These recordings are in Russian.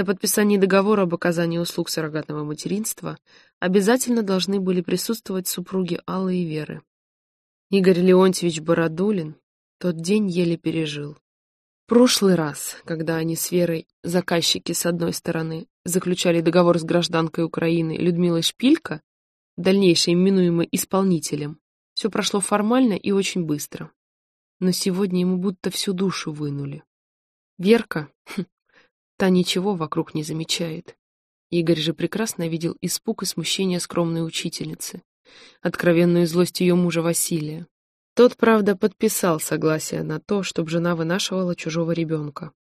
На подписании договора об оказании услуг суррогатного материнства обязательно должны были присутствовать супруги Аллы и Веры. Игорь Леонтьевич Бородулин тот день еле пережил. Прошлый раз, когда они с Верой, заказчики с одной стороны, заключали договор с гражданкой Украины Людмилой Шпилько, дальнейшей именуемой исполнителем, все прошло формально и очень быстро. Но сегодня ему будто всю душу вынули. Верка, хм, та ничего вокруг не замечает. Игорь же прекрасно видел испуг и смущение скромной учительницы, откровенную злость ее мужа Василия, тот, правда, подписал согласие на то, чтобы жена вынашивала чужого ребенка.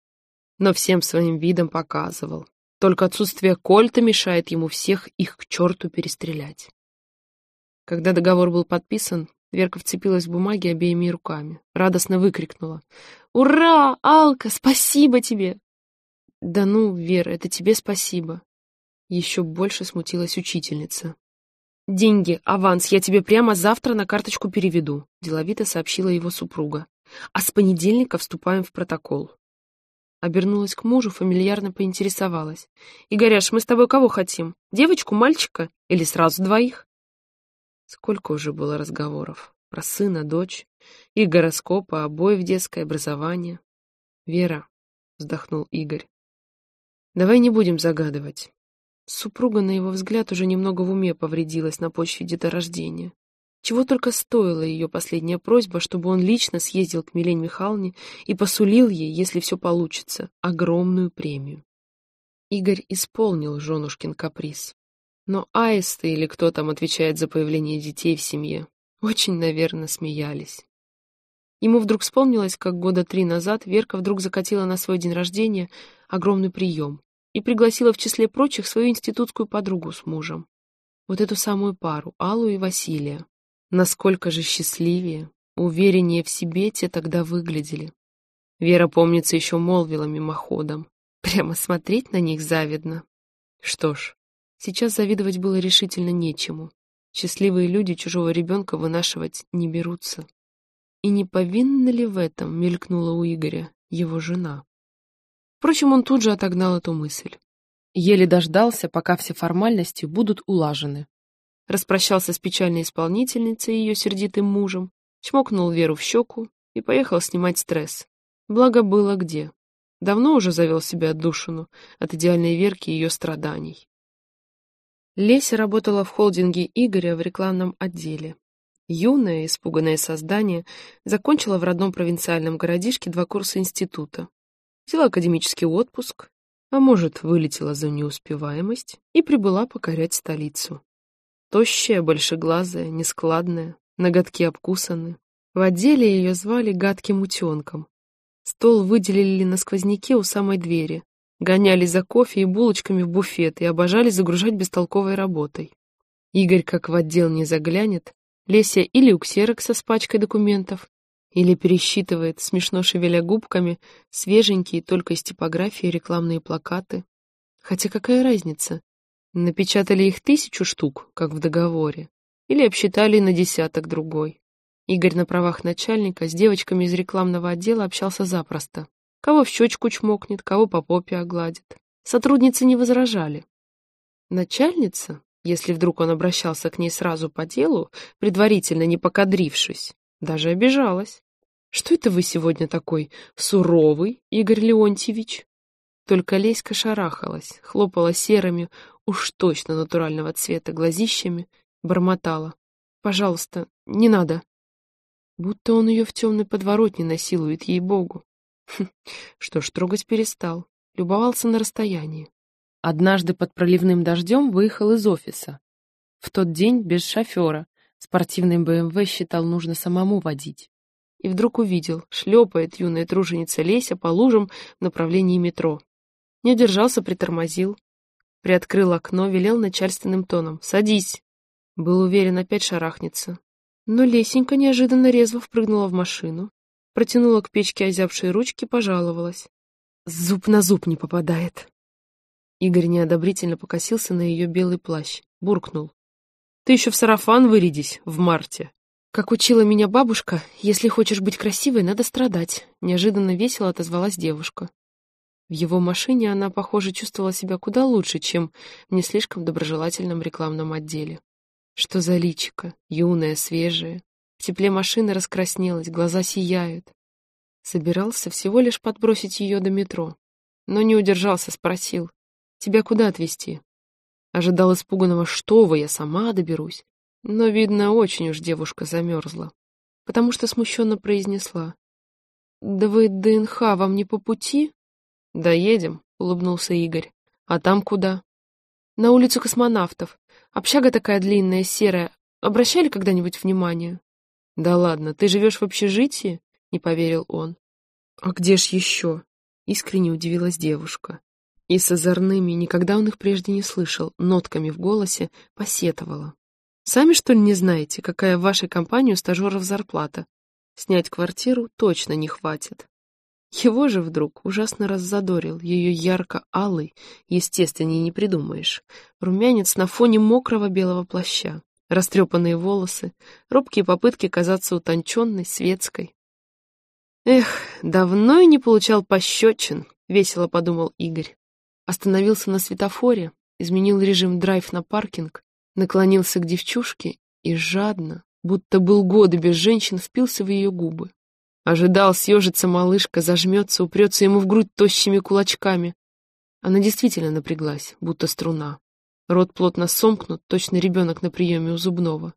Но всем своим видом показывал. Только отсутствие кольта мешает ему всех их к черту перестрелять. Когда договор был подписан, Верка вцепилась в бумаги обеими руками, радостно выкрикнула. «Ура, Алка, спасибо тебе!» «Да ну, Вера, это тебе спасибо!» Еще больше смутилась учительница. «Деньги, аванс, я тебе прямо завтра на карточку переведу», — деловито сообщила его супруга. «А с понедельника вступаем в протокол». Обернулась к мужу, фамильярно поинтересовалась. «Игоряш, мы с тобой кого хотим? Девочку, мальчика? Или сразу двоих?» Сколько уже было разговоров. Про сына, дочь, их гороскопы, обои в детское образование. «Вера», — вздохнул Игорь, — «давай не будем загадывать. Супруга, на его взгляд, уже немного в уме повредилась на почве деторождения. Чего только стоила ее последняя просьба, чтобы он лично съездил к Милене Михайловне и посулил ей, если все получится, огромную премию. Игорь исполнил женушкин каприз. Но аисты или кто там отвечает за появление детей в семье, очень, наверное, смеялись. Ему вдруг вспомнилось, как года три назад Верка вдруг закатила на свой день рождения огромный прием, и пригласила в числе прочих свою институтскую подругу с мужем. Вот эту самую пару, Аллу и Василия. Насколько же счастливее, увереннее в себе те тогда выглядели. Вера, помнится, еще молвила мимоходом. Прямо смотреть на них завидно. Что ж, сейчас завидовать было решительно нечему. Счастливые люди чужого ребенка вынашивать не берутся. И не повинна ли в этом, мелькнула у Игоря, его жена? Впрочем, он тут же отогнал эту мысль. Еле дождался, пока все формальности будут улажены. Распрощался с печальной исполнительницей и ее сердитым мужем, чмокнул Веру в щеку и поехал снимать стресс. Благо было где. Давно уже завел себе отдушину от идеальной Верки и ее страданий. Леся работала в холдинге Игоря в рекламном отделе. Юное, испуганное создание закончила в родном провинциальном городишке два курса института взяла академический отпуск, а может, вылетела за неуспеваемость и прибыла покорять столицу. Тощая, большеглазая, нескладная, ноготки обкусаны. В отделе ее звали гадким утенком. Стол выделили на сквозняке у самой двери, гоняли за кофе и булочками в буфет и обожали загружать бестолковой работой. Игорь, как в отдел не заглянет, Леся или у ксерокса с пачкой документов, или пересчитывает, смешно шевеля губками, свеженькие только из типографии рекламные плакаты. Хотя какая разница? Напечатали их тысячу штук, как в договоре, или обсчитали на десяток другой. Игорь на правах начальника с девочками из рекламного отдела общался запросто. Кого в щечку чмокнет, кого по попе огладит. Сотрудницы не возражали. Начальница, если вдруг он обращался к ней сразу по делу, предварительно не покадрившись, даже обижалась. Что это вы сегодня такой суровый, Игорь Леонтьевич? Только Леська шарахалась, хлопала серыми, уж точно натурального цвета глазищами, бормотала. «Пожалуйста, не надо». Будто он ее в темной подворотне насилует, ей-богу. Хм, что ж, трогать перестал, любовался на расстоянии. Однажды под проливным дождем выехал из офиса. В тот день без шофера, Спортивный БМВ считал нужно самому водить. И вдруг увидел, шлепает юная труженица Леся по лужам в направлении метро. Не удержался, притормозил. Приоткрыл окно, велел начальственным тоном. «Садись!» Был уверен, опять шарахнется. Но Лесенька неожиданно резво впрыгнула в машину, протянула к печке озябшие ручки, пожаловалась. «Зуб на зуб не попадает!» Игорь неодобрительно покосился на ее белый плащ, буркнул. Ты еще в сарафан вырядись в марте. Как учила меня бабушка, если хочешь быть красивой, надо страдать. Неожиданно весело отозвалась девушка. В его машине она, похоже, чувствовала себя куда лучше, чем в не слишком доброжелательном рекламном отделе. Что за личико, юная, свежая. В тепле машины раскраснелась, глаза сияют. Собирался всего лишь подбросить ее до метро. Но не удержался, спросил. «Тебя куда отвезти?» Ожидал испуганного «Что вы, я сама доберусь». Но, видно, очень уж девушка замерзла, потому что смущенно произнесла. «Да вы ДНХ вам не по пути?» «Доедем», — улыбнулся Игорь. «А там куда?» «На улицу космонавтов. Общага такая длинная, серая. Обращали когда-нибудь внимание?» «Да ладно, ты живешь в общежитии?» — не поверил он. «А где ж еще?» — искренне удивилась девушка. И с озорными, никогда он их прежде не слышал, нотками в голосе посетовала. «Сами, что ли, не знаете, какая в вашей компании у стажеров зарплата? Снять квартиру точно не хватит». Его же вдруг ужасно раззадорил, ее ярко-алый, естественнее не придумаешь, румянец на фоне мокрого белого плаща, растрепанные волосы, робкие попытки казаться утонченной, светской. «Эх, давно и не получал пощечин», — весело подумал Игорь. Остановился на светофоре, изменил режим драйв на паркинг, наклонился к девчушке и жадно, будто был годы без женщин, впился в ее губы. Ожидал, съежится малышка, зажмется, упрется ему в грудь тощими кулачками. Она действительно напряглась, будто струна. Рот плотно сомкнут, точно ребенок на приеме у зубного.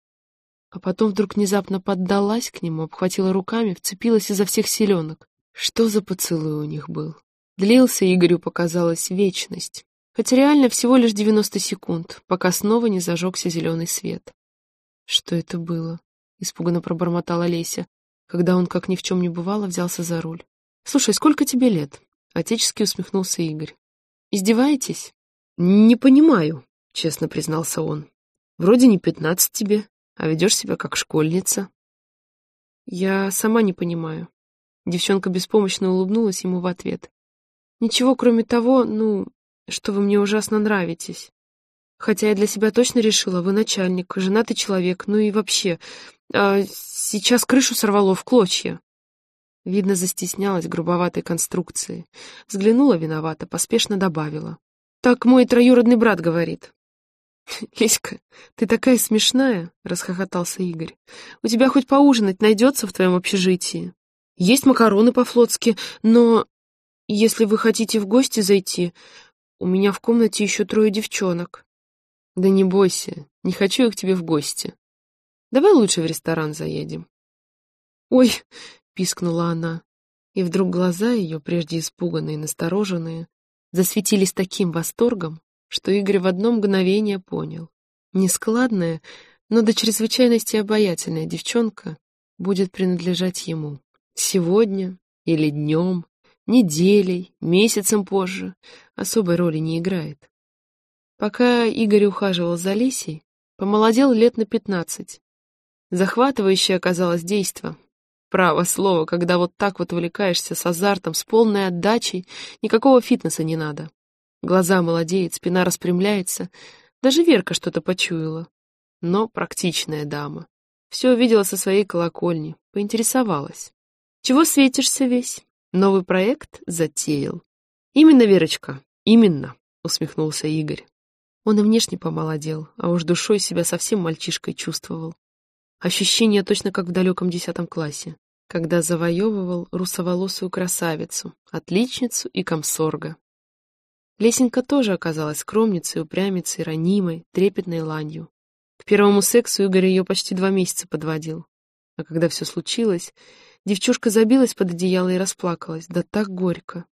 А потом вдруг внезапно поддалась к нему, обхватила руками, вцепилась изо всех селенок. Что за поцелуй у них был? Длился, Игорю показалась, вечность. Хотя реально всего лишь 90 секунд, пока снова не зажегся зеленый свет. Что это было? Испуганно пробормотала Леся когда он, как ни в чем не бывало, взялся за руль. «Слушай, сколько тебе лет?» — отечески усмехнулся Игорь. «Издеваетесь?» «Не понимаю», — честно признался он. «Вроде не пятнадцать тебе, а ведешь себя как школьница». «Я сама не понимаю». Девчонка беспомощно улыбнулась ему в ответ. «Ничего, кроме того, ну, что вы мне ужасно нравитесь. Хотя я для себя точно решила, вы начальник, женатый человек, ну и вообще, а сейчас крышу сорвало в клочья. Видно, застеснялась грубоватой конструкции. Взглянула виновата, поспешно добавила. Так мой троюродный брат говорит. «Лиська, ты такая смешная!» — расхохотался Игорь. «У тебя хоть поужинать найдется в твоем общежитии? Есть макароны по-флотски, но если вы хотите в гости зайти, у меня в комнате еще трое девчонок». «Да не бойся, не хочу я к тебе в гости. Давай лучше в ресторан заедем. Ой, пискнула она, и вдруг глаза ее, прежде испуганные и настороженные, засветились таким восторгом, что Игорь в одно мгновение понял. Нескладная, но до чрезвычайности обаятельная девчонка будет принадлежать ему. Сегодня или днем, неделей, месяцем позже особой роли не играет. Пока Игорь ухаживал за Лисей, помолодел лет на пятнадцать, Захватывающее оказалось действо. Право слово, когда вот так вот увлекаешься с азартом, с полной отдачей, никакого фитнеса не надо. Глаза молодеют, спина распрямляется. Даже Верка что-то почуяла. Но практичная дама. Все увидела со своей колокольни, поинтересовалась. «Чего светишься весь? Новый проект затеял». «Именно, Верочка, именно», — усмехнулся Игорь. Он и внешне помолодел, а уж душой себя совсем мальчишкой чувствовал. Ощущение точно как в далеком десятом классе, когда завоевывал русоволосую красавицу, отличницу и комсорга. Лесенька тоже оказалась скромницей, упрямицей, ранимой, трепетной ланью. К первому сексу Игорь ее почти два месяца подводил. А когда все случилось, девчушка забилась под одеяло и расплакалась, да так горько.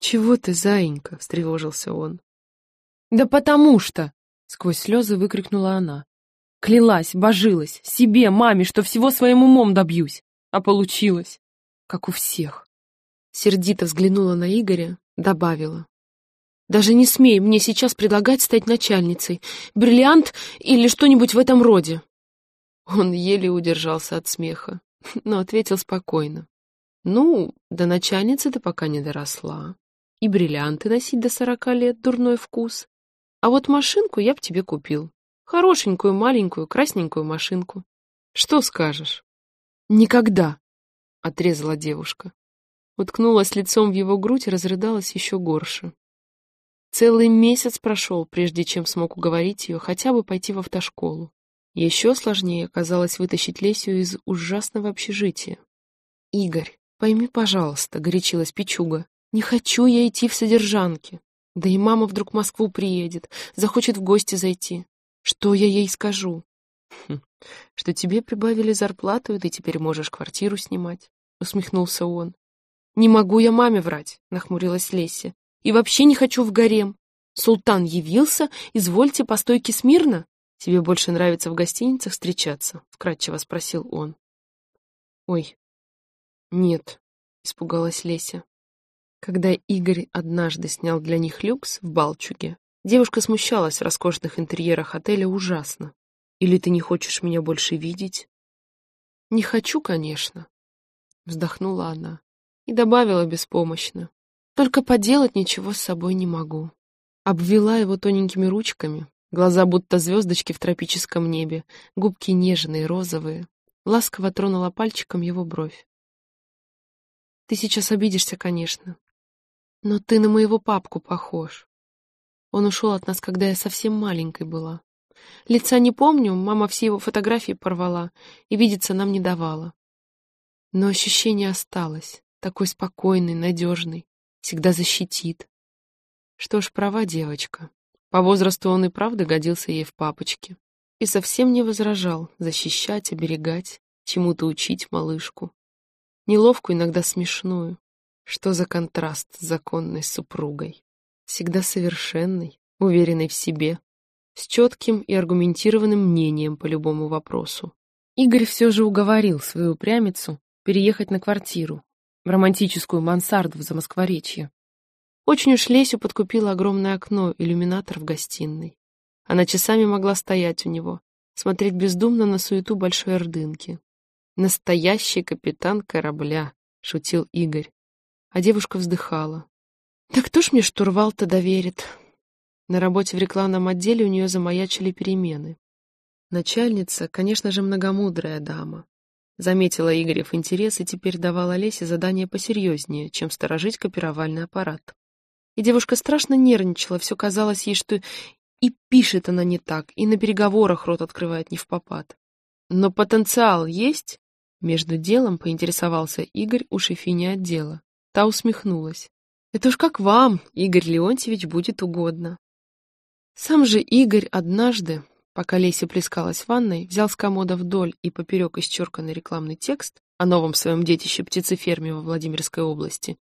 «Чего ты, заинька?» — встревожился он. «Да потому что!» — сквозь слезы выкрикнула она. Клялась, божилась, себе, маме, что всего своим умом добьюсь. А получилось, как у всех. Сердито взглянула на Игоря, добавила. Даже не смей мне сейчас предлагать стать начальницей. Бриллиант или что-нибудь в этом роде. Он еле удержался от смеха, но ответил спокойно. Ну, до начальницы ты пока не доросла. И бриллианты носить до сорока лет — дурной вкус. А вот машинку я б тебе купил. Хорошенькую, маленькую, красненькую машинку. Что скажешь? Никогда, — отрезала девушка. уткнулась лицом в его грудь и разрыдалась еще горше. Целый месяц прошел, прежде чем смог уговорить ее хотя бы пойти в автошколу. Еще сложнее оказалось вытащить Лесю из ужасного общежития. «Игорь, пойми, пожалуйста», — горячилась Пичуга, — «не хочу я идти в содержанки. Да и мама вдруг в Москву приедет, захочет в гости зайти. Что я ей скажу?» хм, «Что тебе прибавили зарплату, и ты теперь можешь квартиру снимать», — усмехнулся он. «Не могу я маме врать», — нахмурилась Леся. «И вообще не хочу в гарем. Султан явился, извольте по стойке смирно». «Тебе больше нравится в гостиницах встречаться?» — вкратчиво спросил он. «Ой, нет», — испугалась Леся. Когда Игорь однажды снял для них люкс в Балчуге, девушка смущалась в роскошных интерьерах отеля ужасно. «Или ты не хочешь меня больше видеть?» «Не хочу, конечно», — вздохнула она и добавила беспомощно. «Только поделать ничего с собой не могу». Обвела его тоненькими ручками, Глаза будто звездочки в тропическом небе, губки нежные, розовые. Ласково тронула пальчиком его бровь. «Ты сейчас обидишься, конечно. Но ты на моего папку похож. Он ушел от нас, когда я совсем маленькой была. Лица не помню, мама все его фотографии порвала и видеться нам не давала. Но ощущение осталось, такой спокойный, надежный, всегда защитит. Что ж, права девочка. По возрасту он и правда годился ей в папочке. И совсем не возражал защищать, оберегать, чему-то учить малышку. Неловкую, иногда смешную. Что за контраст с законной супругой? Всегда совершенной, уверенной в себе, с четким и аргументированным мнением по любому вопросу. Игорь все же уговорил свою упрямицу переехать на квартиру, в романтическую мансарду в Замоскворечье. Очень уж Лесю подкупило огромное окно, иллюминатор в гостиной. Она часами могла стоять у него, смотреть бездумно на суету большой ордынки. «Настоящий капитан корабля», — шутил Игорь. А девушка вздыхала. «Да кто ж мне штурвал-то доверит?» На работе в рекламном отделе у нее замаячили перемены. Начальница, конечно же, многомудрая дама. Заметила Игорев интерес и теперь давала Лесе задание посерьезнее, чем сторожить копировальный аппарат. И девушка страшно нервничала, все казалось ей, что и пишет она не так, и на переговорах рот открывает не в попад. Но потенциал есть? Между делом поинтересовался Игорь у шефини отдела. Та усмехнулась. Это уж как вам, Игорь Леонтьевич, будет угодно. Сам же Игорь однажды, пока Леся плескалась в ванной, взял с комода вдоль и поперек исчерканный рекламный текст о новом своем детище птицеферме во Владимирской области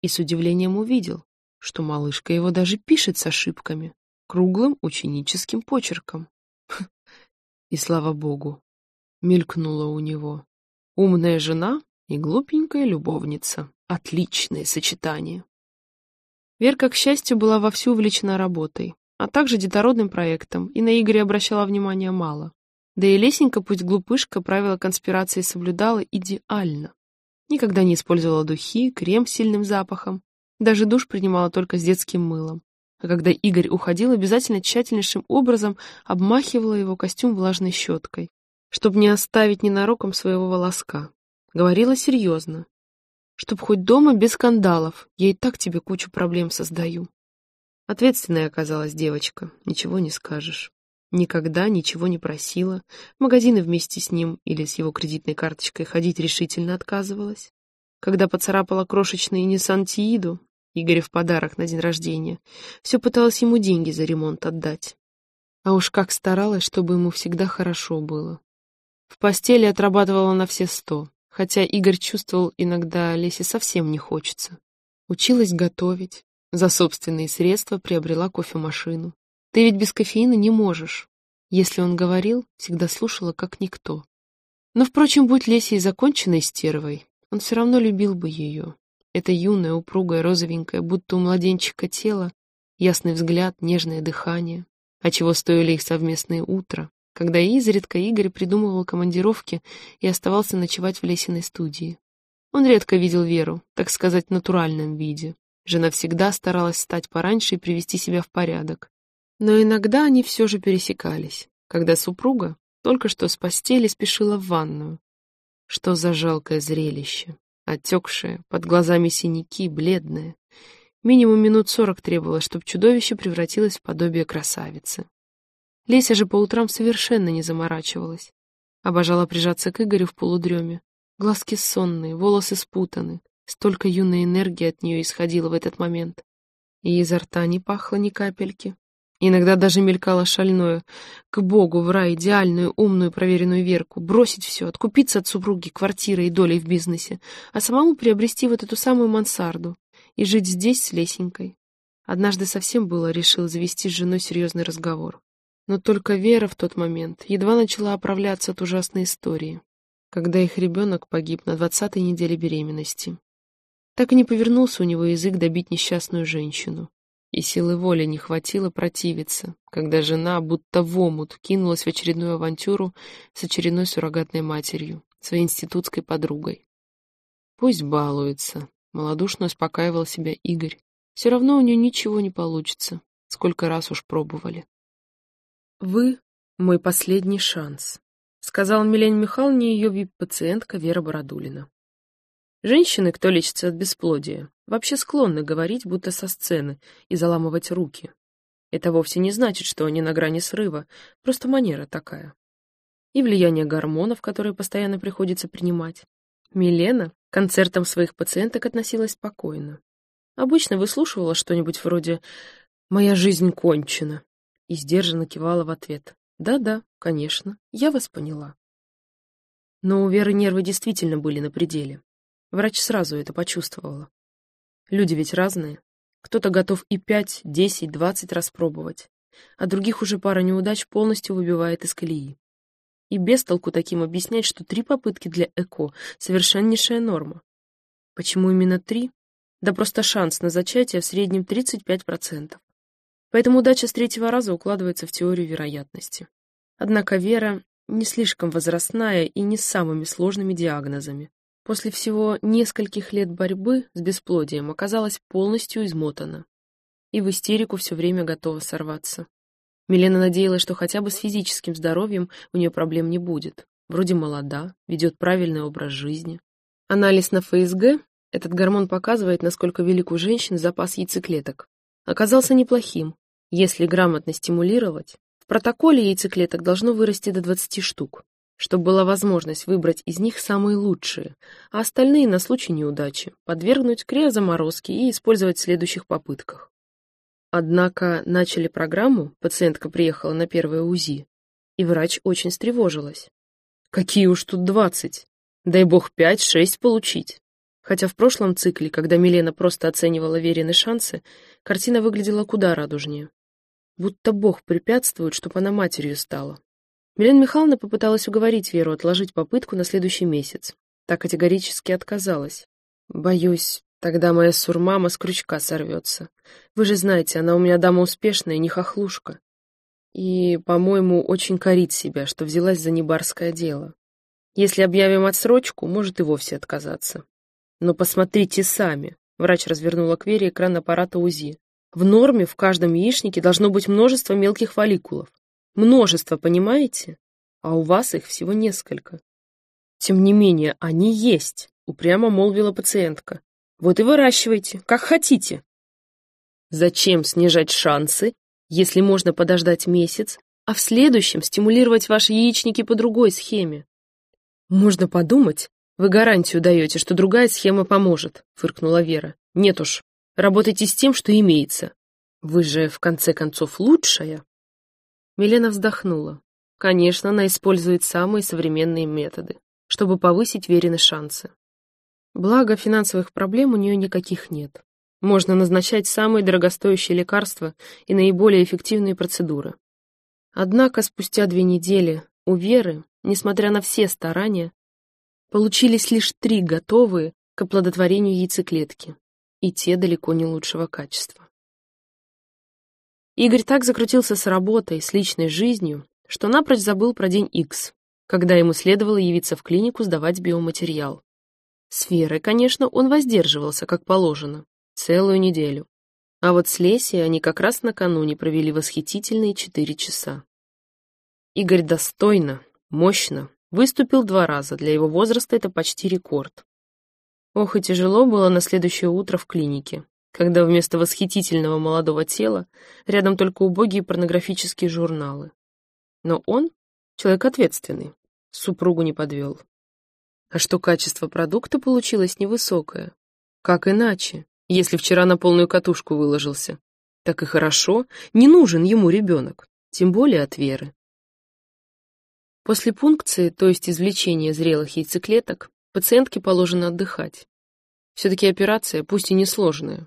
и с удивлением увидел, что малышка его даже пишет с ошибками, круглым ученическим почерком. И слава богу, мелькнуло у него. Умная жена и глупенькая любовница. Отличное сочетание. Верка, к счастью, была вовсю увлечена работой, а также детородным проектом, и на Игоря обращала внимания мало. Да и Лесенька, пусть глупышка, правила конспирации соблюдала идеально. Никогда не использовала духи, крем с сильным запахом, даже душ принимала только с детским мылом. А когда Игорь уходил, обязательно тщательнейшим образом обмахивала его костюм влажной щеткой, чтобы не оставить ненароком своего волоска. Говорила серьезно. Чтоб хоть дома без скандалов, я и так тебе кучу проблем создаю. Ответственная оказалась девочка, ничего не скажешь. Никогда ничего не просила, в магазины вместе с ним или с его кредитной карточкой ходить решительно отказывалась. Когда поцарапала крошечный Nissan Тииду, Игоря в подарок на день рождения. Все пыталась ему деньги за ремонт отдать. А уж как старалась, чтобы ему всегда хорошо было. В постели отрабатывала на все сто, хотя Игорь чувствовал, иногда Лесе совсем не хочется. Училась готовить, за собственные средства приобрела кофемашину. Ты ведь без кофеина не можешь. Если он говорил, всегда слушала как никто. Но, впрочем, будь Леся и законченной стервой, он все равно любил бы ее, это юное, упругое, розовенькое, будто у младенчика тело, ясный взгляд, нежное дыхание. А чего стоили их совместные утра, когда изредка Игорь придумывал командировки и оставался ночевать в Лесиной студии. Он редко видел Веру, так сказать, в натуральном виде. Жена всегда старалась встать пораньше и привести себя в порядок. Но иногда они все же пересекались, когда супруга только что с постели спешила в ванную. Что за жалкое зрелище. Отекшая, под глазами синяки, бледная. Минимум минут сорок требовалось, чтобы чудовище превратилось в подобие красавицы. Леся же по утрам совершенно не заморачивалась. Обожала прижаться к Игорю в полудреме. Глазки сонные, волосы спутаны. Столько юной энергии от нее исходило в этот момент. И изо рта не пахло ни капельки. Иногда даже мелькало шальное. К Богу в рай идеальную, умную, проверенную Верку. Бросить все, откупиться от супруги, квартиры и долей в бизнесе. А самому приобрести вот эту самую мансарду. И жить здесь с Лесенькой. Однажды совсем было решил завести с женой серьезный разговор. Но только Вера в тот момент едва начала оправляться от ужасной истории, когда их ребенок погиб на двадцатой неделе беременности. Так и не повернулся у него язык добить несчастную женщину. И силы воли не хватило противиться, когда жена, будто в омут, кинулась в очередную авантюру с очередной суррогатной матерью, своей институтской подругой. Пусть балуется, малодушно успокаивал себя Игорь. Все равно у нее ничего не получится, сколько раз уж пробовали. «Вы — мой последний шанс», — сказала Милене Михайловне ее вип-пациентка Вера Бородулина. Женщины, кто лечится от бесплодия, вообще склонны говорить, будто со сцены, и заламывать руки. Это вовсе не значит, что они на грани срыва, просто манера такая. И влияние гормонов, которые постоянно приходится принимать. Милена к концертам своих пациенток относилась спокойно. Обычно выслушивала что-нибудь вроде «Моя жизнь кончена» и сдержанно кивала в ответ. «Да-да, конечно, я вас поняла». Но у Веры нервы действительно были на пределе. Врач сразу это почувствовала. Люди ведь разные. Кто-то готов и пять, десять, двадцать раз пробовать, а других уже пара неудач полностью выбивает из колеи. И без толку таким объяснять, что три попытки для ЭКО — совершеннейшая норма. Почему именно три? Да просто шанс на зачатие в среднем 35%. Поэтому удача с третьего раза укладывается в теорию вероятности. Однако Вера не слишком возрастная и не с самыми сложными диагнозами после всего нескольких лет борьбы с бесплодием оказалась полностью измотана и в истерику все время готова сорваться. Милена надеялась, что хотя бы с физическим здоровьем у нее проблем не будет. Вроде молода, ведет правильный образ жизни. Анализ на ФСГ, этот гормон показывает, насколько велик у женщин запас яйцеклеток, оказался неплохим. Если грамотно стимулировать, в протоколе яйцеклеток должно вырасти до 20 штук чтобы была возможность выбрать из них самые лучшие, а остальные на случай неудачи подвергнуть криозаморозке и использовать в следующих попытках. Однако начали программу, пациентка приехала на первое УЗИ, и врач очень встревожилась. Какие уж тут двадцать? Дай бог пять-шесть получить. Хотя в прошлом цикле, когда Милена просто оценивала веренные шансы, картина выглядела куда радужнее. Будто бог препятствует, чтобы она матерью стала. Милена Михайловна попыталась уговорить Веру отложить попытку на следующий месяц. Так категорически отказалась. «Боюсь, тогда моя сурмама с крючка сорвется. Вы же знаете, она у меня дама успешная, не хохлушка. И, по-моему, очень корит себя, что взялась за небарское дело. Если объявим отсрочку, может и вовсе отказаться. Но посмотрите сами». Врач развернула к Вере экран аппарата УЗИ. В норме в каждом яичнике должно быть множество мелких фолликулов. Множество, понимаете? А у вас их всего несколько. Тем не менее, они есть, упрямо молвила пациентка. Вот и выращивайте, как хотите. Зачем снижать шансы, если можно подождать месяц, а в следующем стимулировать ваши яичники по другой схеме? Можно подумать, вы гарантию даете, что другая схема поможет, фыркнула Вера. Нет уж, работайте с тем, что имеется. Вы же, в конце концов, лучшая. Милена вздохнула. Конечно, она использует самые современные методы, чтобы повысить веренные шансы. Благо, финансовых проблем у нее никаких нет. Можно назначать самые дорогостоящие лекарства и наиболее эффективные процедуры. Однако спустя две недели у Веры, несмотря на все старания, получились лишь три готовые к оплодотворению яйцеклетки, и те далеко не лучшего качества. Игорь так закрутился с работой, с личной жизнью, что напрочь забыл про день Икс, когда ему следовало явиться в клинику сдавать биоматериал. С Верой, конечно, он воздерживался, как положено, целую неделю. А вот с Лесей они как раз накануне провели восхитительные четыре часа. Игорь достойно, мощно выступил два раза, для его возраста это почти рекорд. Ох, и тяжело было на следующее утро в клинике, когда вместо восхитительного молодого тела рядом только убогие порнографические журналы. Но он, человек ответственный, супругу не подвел. А что качество продукта получилось невысокое? Как иначе, если вчера на полную катушку выложился? Так и хорошо, не нужен ему ребенок, тем более от Веры. После пункции, то есть извлечения зрелых яйцеклеток, пациентке положено отдыхать. Все-таки операция, пусть и несложная.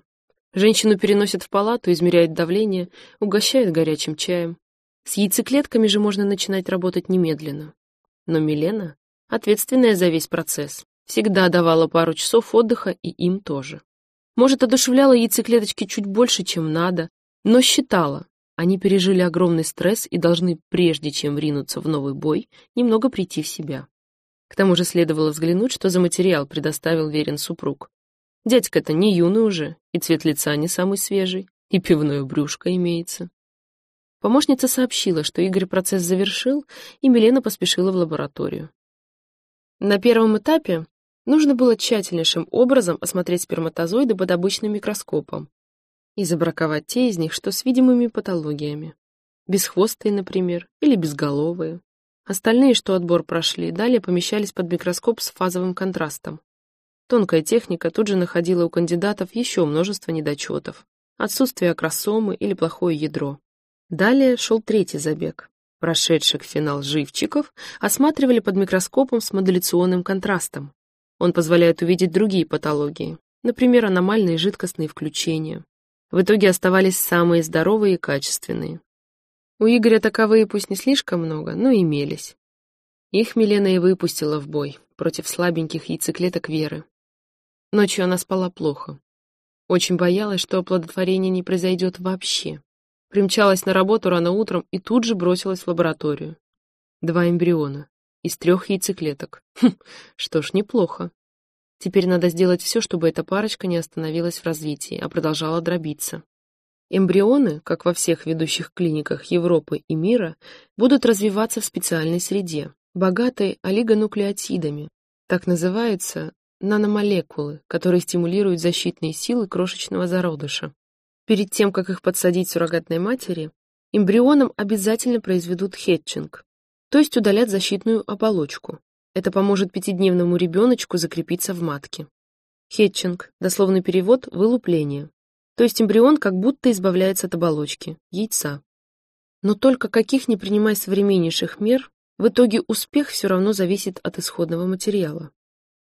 Женщину переносят в палату, измеряют давление, угощают горячим чаем. С яйцеклетками же можно начинать работать немедленно. Но Милена, ответственная за весь процесс, всегда давала пару часов отдыха и им тоже. Может, одушевляла яйцеклеточки чуть больше, чем надо, но считала, они пережили огромный стресс и должны, прежде чем ринуться в новый бой, немного прийти в себя. К тому же следовало взглянуть, что за материал предоставил верен супруг. Дядька-то не юный уже, и цвет лица не самый свежий, и пивное брюшко имеется. Помощница сообщила, что Игорь процесс завершил, и Милена поспешила в лабораторию. На первом этапе нужно было тщательнейшим образом осмотреть сперматозоиды под обычным микроскопом и забраковать те из них, что с видимыми патологиями. Бесхвостые, например, или безголовые. Остальные, что отбор прошли, далее помещались под микроскоп с фазовым контрастом. Тонкая техника тут же находила у кандидатов еще множество недочетов. Отсутствие акросомы или плохое ядро. Далее шел третий забег. Прошедших финал живчиков осматривали под микроскопом с модуляционным контрастом. Он позволяет увидеть другие патологии, например, аномальные жидкостные включения. В итоге оставались самые здоровые и качественные. У Игоря таковые пусть не слишком много, но имелись. Их Милена и выпустила в бой против слабеньких яйцеклеток Веры. Ночью она спала плохо. Очень боялась, что оплодотворение не произойдет вообще. Примчалась на работу рано утром и тут же бросилась в лабораторию. Два эмбриона из трех яйцеклеток. Хм, что ж, неплохо. Теперь надо сделать все, чтобы эта парочка не остановилась в развитии, а продолжала дробиться. Эмбрионы, как во всех ведущих клиниках Европы и мира, будут развиваться в специальной среде, богатой олигонуклеотидами. Так называются наномолекулы, которые стимулируют защитные силы крошечного зародыша. Перед тем, как их подсадить суррогатной матери, эмбрионам обязательно произведут хетчинг, то есть удалят защитную оболочку. Это поможет пятидневному ребеночку закрепиться в матке. Хетчинг, дословный перевод «вылупление», то есть эмбрион как будто избавляется от оболочки, яйца. Но только каких не принимай современнейших мер, в итоге успех все равно зависит от исходного материала.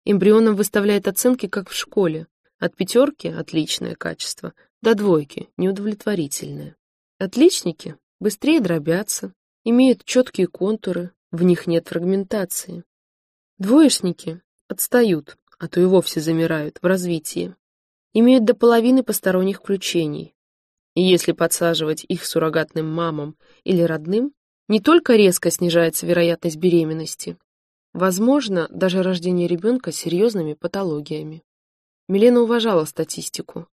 Эмбрионам выставляют оценки, как в школе. От пятерки – отличное качество, до двойки – неудовлетворительное. Отличники быстрее дробятся, имеют четкие контуры, в них нет фрагментации. Двоечники отстают, а то и вовсе замирают в развитии имеют до половины посторонних включений. И если подсаживать их суррогатным мамам или родным, не только резко снижается вероятность беременности, возможно, даже рождение ребенка с серьезными патологиями. Милена уважала статистику.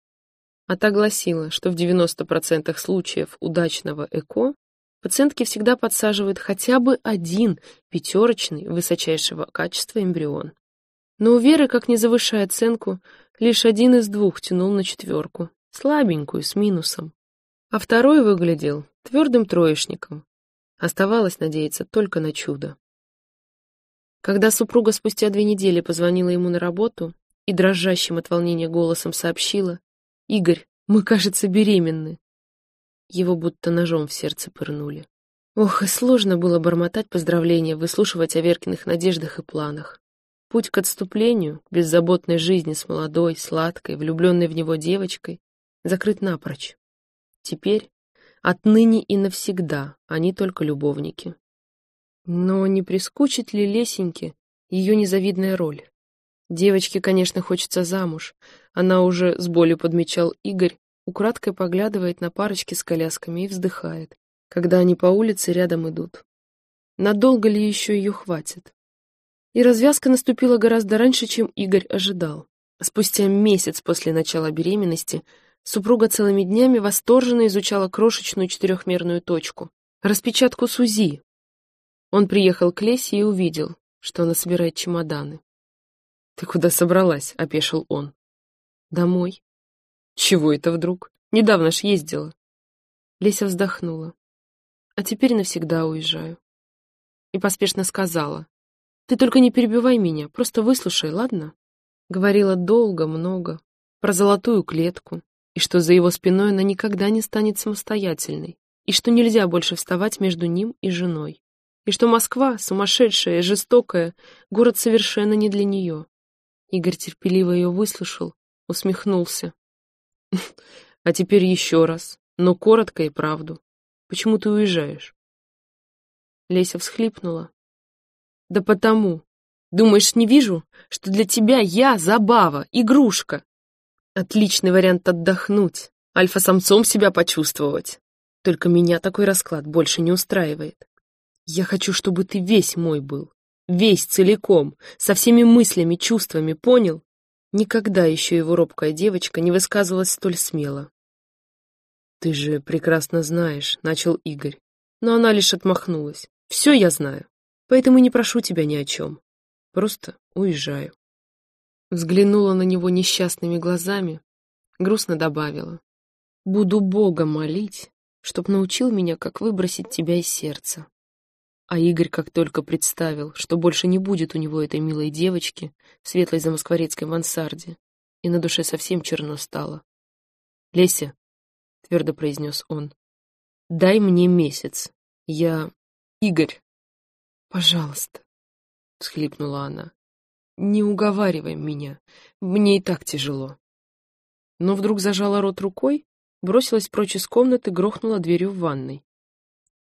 А та гласила, что в 90% случаев удачного ЭКО пациентки всегда подсаживают хотя бы один пятерочный высочайшего качества эмбрион. Но у Веры, как не завышая оценку, Лишь один из двух тянул на четверку, слабенькую, с минусом. А второй выглядел твердым троечником. Оставалось надеяться только на чудо. Когда супруга спустя две недели позвонила ему на работу и дрожащим от волнения голосом сообщила, «Игорь, мы, кажется, беременны», его будто ножом в сердце пырнули. Ох, и сложно было бормотать поздравления, выслушивать о Веркиных надеждах и планах. Путь к отступлению, к беззаботной жизни с молодой, сладкой, влюбленной в него девочкой, закрыт напрочь. Теперь, отныне и навсегда, они только любовники. Но не прискучит ли Лесеньке ее незавидная роль? Девочке, конечно, хочется замуж. Она уже, с болью подмечал Игорь, украдкой поглядывает на парочки с колясками и вздыхает, когда они по улице рядом идут. Надолго ли еще ее хватит? И развязка наступила гораздо раньше, чем Игорь ожидал. Спустя месяц после начала беременности супруга целыми днями восторженно изучала крошечную четырехмерную точку, распечатку СУЗИ. Он приехал к Лесе и увидел, что она собирает чемоданы. «Ты куда собралась?» — опешил он. «Домой». «Чего это вдруг? Недавно ж ездила». Леся вздохнула. «А теперь навсегда уезжаю». И поспешно сказала. «Ты только не перебивай меня, просто выслушай, ладно?» Говорила долго, много, про золотую клетку, и что за его спиной она никогда не станет самостоятельной, и что нельзя больше вставать между ним и женой, и что Москва, сумасшедшая, жестокая, город совершенно не для нее. Игорь терпеливо ее выслушал, усмехнулся. «А теперь еще раз, но коротко и правду. Почему ты уезжаешь?» Леся всхлипнула. «Да потому. Думаешь, не вижу, что для тебя я забава, игрушка, Отличный вариант отдохнуть, альфа-самцом себя почувствовать. Только меня такой расклад больше не устраивает. Я хочу, чтобы ты весь мой был. Весь, целиком, со всеми мыслями, чувствами, понял? Никогда еще его робкая девочка не высказывалась столь смело. «Ты же прекрасно знаешь», — начал Игорь. Но она лишь отмахнулась. «Все я знаю, поэтому не прошу тебя ни о чем. Просто уезжаю». Взглянула на него несчастными глазами, грустно добавила. «Буду Бога молить, чтоб научил меня, как выбросить тебя из сердца». А Игорь как только представил, что больше не будет у него этой милой девочки светлой замоскворецкой мансарде, и на душе совсем черно стало. «Леся», — твердо произнес он, — «дай мне месяц. Я... Игорь». «Пожалуйста», — всхлипнула она. Не уговаривай меня, мне и так тяжело. Но вдруг зажала рот рукой, бросилась прочь из комнаты, грохнула дверью в ванной.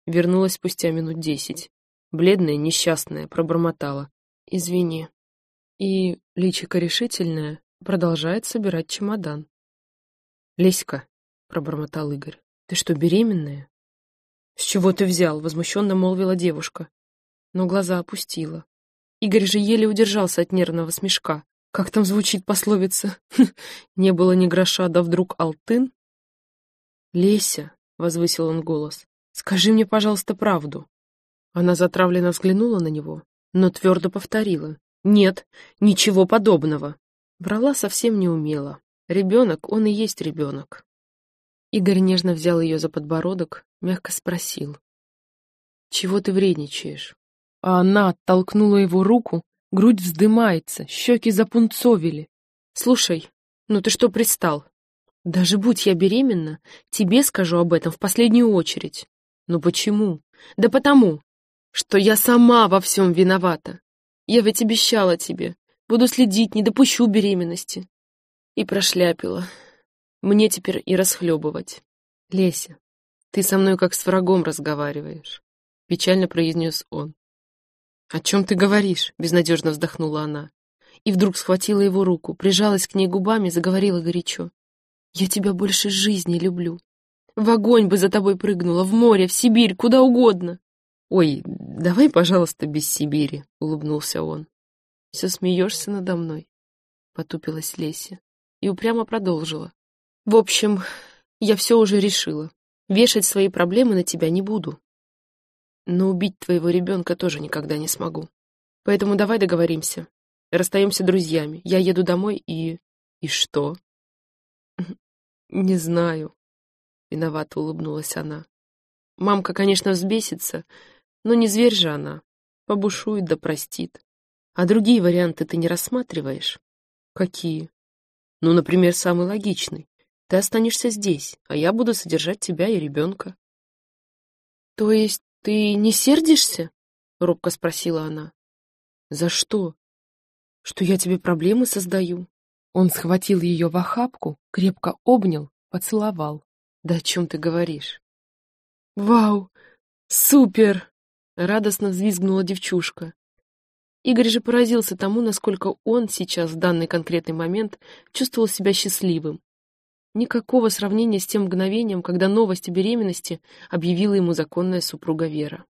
Вернулась спустя минут десять. Бледная, несчастная, пробормотала. «Извини». И, личико решительное, продолжает собирать чемодан. «Леська», — пробормотал Игорь, — «ты что, беременная?» «С чего ты взял?» — возмущенно молвила девушка. Но глаза опустила. Игорь же еле удержался от нервного смешка. Как там звучит пословица? Не было ни гроша, да вдруг алтын? «Леся», — возвысил он голос, — «скажи мне, пожалуйста, правду». Она затравленно взглянула на него, но твердо повторила. «Нет, ничего подобного». Врала совсем не умела. Ребенок, он и есть ребенок. Игорь нежно взял ее за подбородок, мягко спросил. «Чего ты вредничаешь? а она оттолкнула его руку, грудь вздымается, щеки запунцовили. «Слушай, ну ты что пристал? Даже будь я беременна, тебе скажу об этом в последнюю очередь. Ну почему? Да потому, что я сама во всем виновата. Я ведь обещала тебе, буду следить, не допущу беременности. И прошляпила. Мне теперь и расхлебывать. Леся, ты со мной как с врагом разговариваешь, печально произнес он. «О чем ты говоришь?» — безнадежно вздохнула она. И вдруг схватила его руку, прижалась к ней губами, заговорила горячо. «Я тебя больше жизни люблю. В огонь бы за тобой прыгнула, в море, в Сибирь, куда угодно». «Ой, давай, пожалуйста, без Сибири», — улыбнулся он. «Все смеешься надо мной», — потупилась Леся и упрямо продолжила. «В общем, я все уже решила. Вешать свои проблемы на тебя не буду. Но убить твоего ребенка тоже никогда не смогу. Поэтому давай договоримся. Расстаемся друзьями. Я еду домой и... И что? Не знаю. Виновато улыбнулась она. Мамка, конечно, взбесится, но не зверь же она. Побушует да простит. А другие варианты ты не рассматриваешь? Какие? Ну, например, самый логичный. Ты останешься здесь, а я буду содержать тебя и ребенка. То есть «Ты не сердишься?» — робко спросила она. «За что?» «Что я тебе проблемы создаю?» Он схватил ее в охапку, крепко обнял, поцеловал. «Да о чем ты говоришь?» «Вау! Супер!» — радостно взвизгнула девчушка. Игорь же поразился тому, насколько он сейчас, в данный конкретный момент, чувствовал себя счастливым. Никакого сравнения с тем мгновением, когда новость о беременности объявила ему законная супруга Вера.